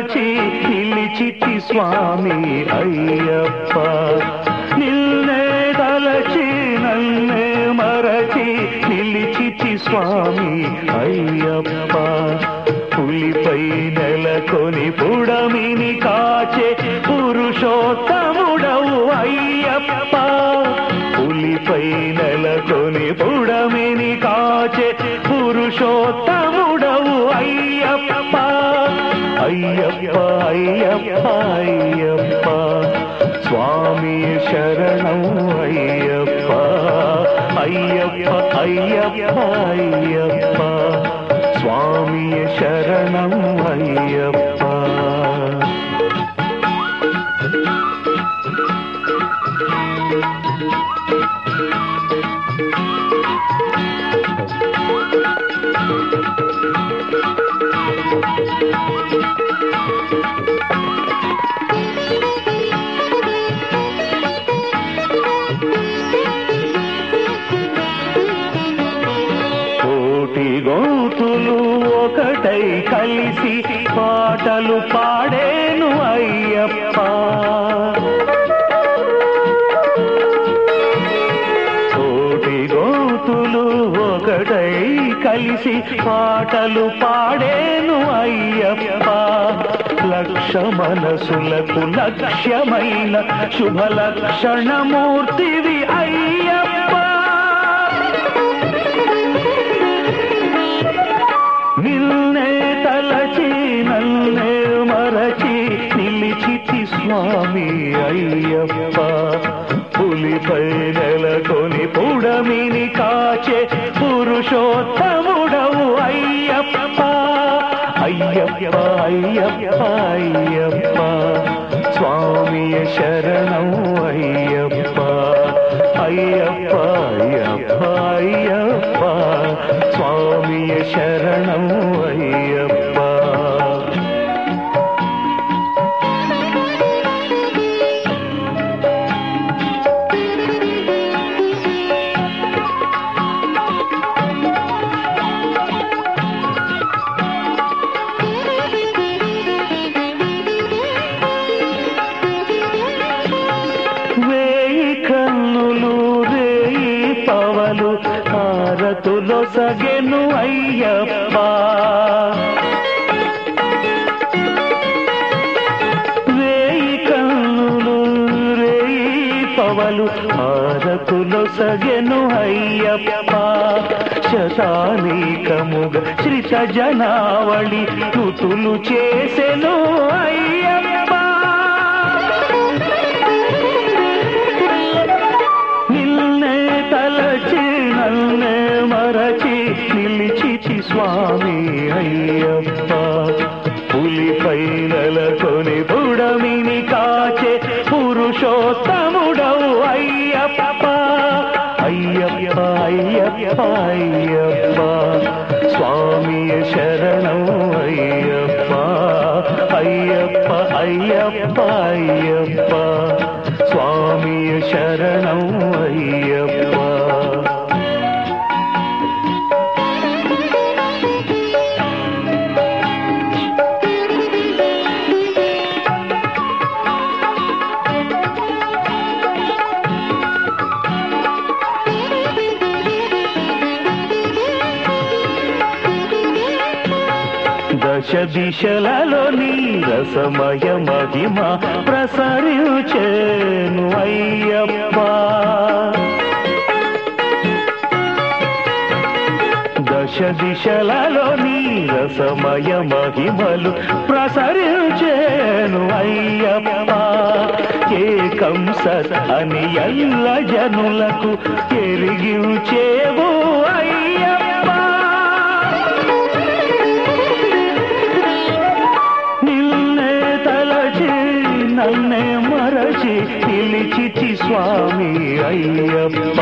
నిలచి నిలిచితి స్వామి అయ్యప్ప. నిన్నే తలచి నన్నే మరచి నిలిచితి స్వామి అయ్యప్ప. పులిపై నెలకొని పుడమిని కాచే పురుషోత్తముడు అయ్యప్ప అయ్యప్ప అయ్యప్ప స్వామి శరణం అయ్యప్ప అయ్యప్ప అయ్యప్ప అయ్యప్ప స్వామి శరణం కలిసి పాటలు పాడేను అయ్యప్ప. కోటి గోతులు ఒకటై కలిసి పాటలు పాడేను అయ్యప్ప. లక్ష మనసులకు లక్ష్యమైన శుభ లక్షణమూర్తివి స్వామి అయ్యప్ప. పులిపై నెలకొని పుడమిని కాచే పురుషోత్తముడవు అయ్యప్ప. అయ్యప్ప అయ్యప్ప అయ్యప్ప. స్వామి శరణం అయ్యప్ప. అయ్యప్ప అయ్యప్ప అయ్యప్ప. స్వామి శరణం అయ్యప్ప. హారతులో సగెను అయ్యప్ప. వేయి కన్నులు రేయి పవలు హారతులో సగెను అయ్యప్ప. శతానీకముగ శ్రిత జనావళి తుతులు చేసెను అయ్యప్ప. నిన్నే తలచి నన్నే మర నిలిచిచి స్వామి అయ్యప్ప. పులిపై నెలకొని పుడమిని కాచే పురుషోత్తముడవు అయ్యప్ప. అయ్యప్ప అయ్యప్ప అయ్యప్ప. స్వామి శరణం అయ్యప్ప. అయ్యప్ప అయ్యప్ప అయ్యప్ప. స్వామి శరణం అయ్యప్ప. దశ దిశలలో నీ రసమయ మహిమ ప్రసరించేను అయ్యప్ప. దశ దిశలలో నీ రసమయ మహిమలు ప్రసరించేను అయ్యప్ప. ఏకం సత్ అని ఎల్ల జనులకు ఎరిగించేవు అయ్య నిలిచితి స్వామి అయ్యప్ప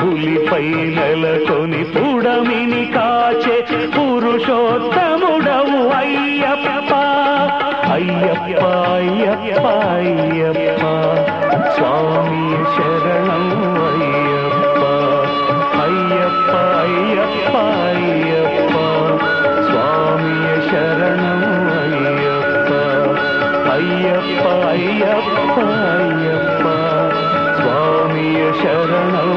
పులిపై నెలకొని పుడమిని కాచే పురుషోత్తముడవు అయ్యప్ప. అయ్యప్ప అయ్యప్ప అయ్యప్ప స్వామి శరణం అయ్యప్ప. అయ్యప్ప అయ్యప్ప అయ్యప్ప స్వామి శరణం అయ్యప్ప. అయ్యప్ప అయ్యప్ప అయ్యప్ప. ಶರಣೌ